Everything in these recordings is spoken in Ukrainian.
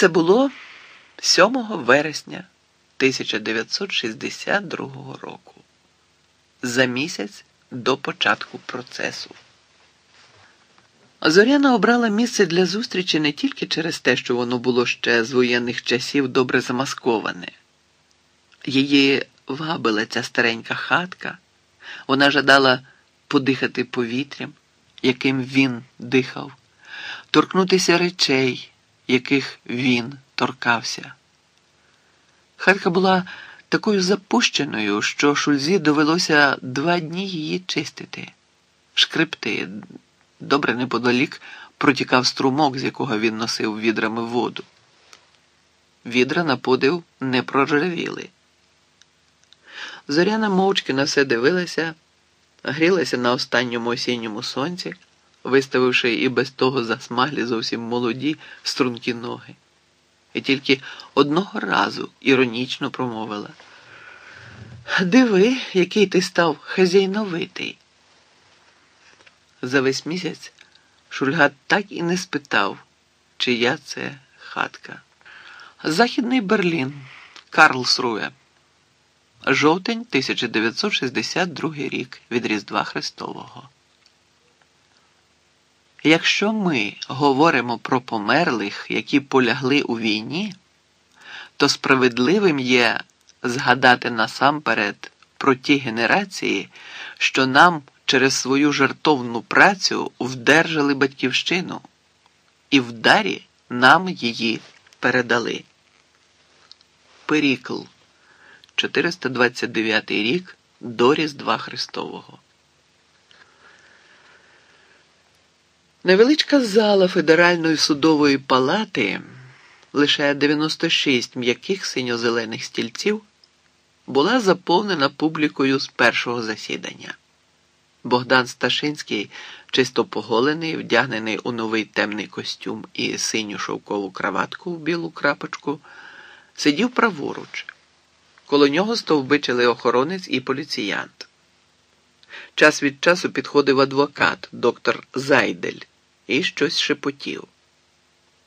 Це було 7 вересня 1962 року, за місяць до початку процесу. Зоряна обрала місце для зустрічі не тільки через те, що воно було ще з воєнних часів добре замасковане. Її вабила ця старенька хатка, вона жадала подихати повітрям, яким він дихав, торкнутися речей, яких він торкався. Хатка була такою запущеною, що шульзі довелося два дні її чистити, шкребти. Добре неподалік протікав струмок, з якого він носив відрами воду. Відра на подив не проржавіли. Зоряна мовчки на все дивилася, грілася на останньому осінньому сонці, виставивши і без того засмаглі зовсім молоді стрункі ноги. І тільки одного разу іронічно промовила: Диви, який ти став хазяйновитий. За весь місяць Шульга так і не спитав, чия це хатка. Західний Берлін, Карлсруе. Жовтень 1962 рік від Різдва Христового. Якщо ми говоримо про померлих, які полягли у війні, то справедливим є згадати насамперед про ті генерації, що нам через свою жертовну працю вдержали батьківщину і в дарі нам її передали. Перікл, 429 рік до Різдва Христового. Невеличка зала Федеральної судової палати, лише 96 м'яких синьо-зелених стільців, була заповнена публікою з першого засідання. Богдан Сташинський, чисто поголений, вдягнений у новий темний костюм і синю шовкову краватку в білу крапочку, сидів праворуч. Коло нього стовбичили охоронець і поліціянт. Час від часу підходив адвокат, доктор Зайдель, і щось шепотів.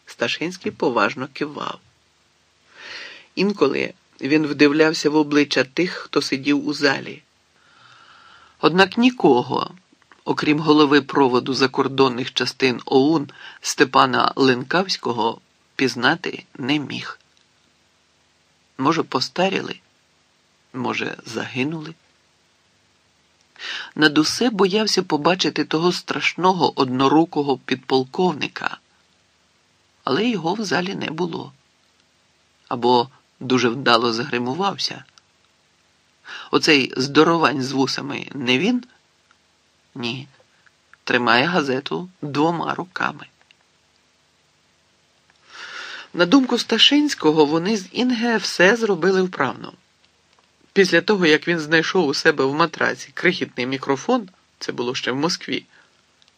Сташинський поважно кивав. Інколи він вдивлявся в обличчя тих, хто сидів у залі. Однак нікого, окрім голови проводу закордонних частин ОУН Степана Ленкавського, пізнати не міг. Може, постаріли, може, загинули. Над усе боявся побачити того страшного однорукого підполковника, але його в залі не було або дуже вдало загримувався. Оцей здоровань з вусами не він? Ні. Тримає газету двома руками. На думку Сташинського, вони з Інге все зробили вправно. Після того, як він знайшов у себе в матраці крихітний мікрофон, це було ще в Москві,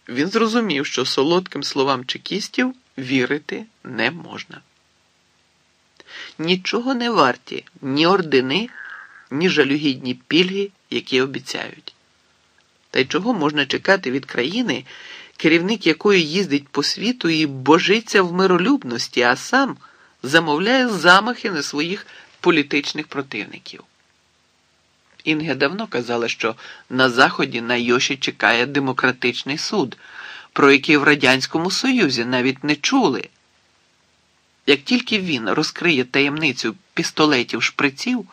він зрозумів, що солодким словам чекістів вірити не можна. Нічого не варті ні ордени ні жалюгідні пільги, які обіцяють. Та й чого можна чекати від країни, керівник якої їздить по світу і божиться в миролюбності, а сам замовляє замахи на своїх політичних противників? Інге давно казала, що на Заході на Йоші чекає демократичний суд, про який в Радянському Союзі навіть не чули. Як тільки він розкриє таємницю пістолетів шприців,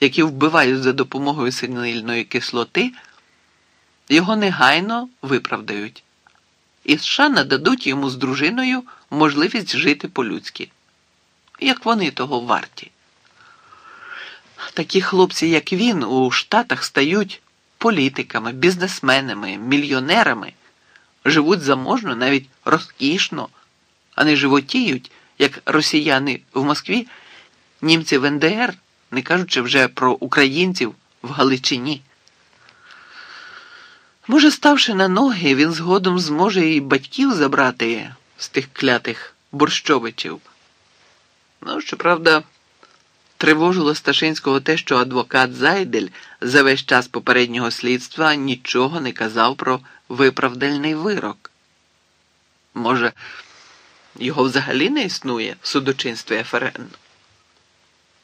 які вбивають за допомогою синильної кислоти, його негайно виправдають. І США нададуть йому з дружиною можливість жити по-людськи, як вони того варті. Такі хлопці, як він, у Штатах стають політиками, бізнесменами, мільйонерами, живуть заможно, навіть розкішно, а не животіють, як росіяни в Москві, німці в НДР не кажучи вже про українців в Галичині. Може, ставши на ноги, він згодом зможе і батьків забрати з тих клятих борщовичів. Ну, щоправда, тривожило Сташинського те, що адвокат Зайдель за весь час попереднього слідства нічого не казав про виправдальний вирок. Може, Його взагалі не існує в судочинстві ФРН.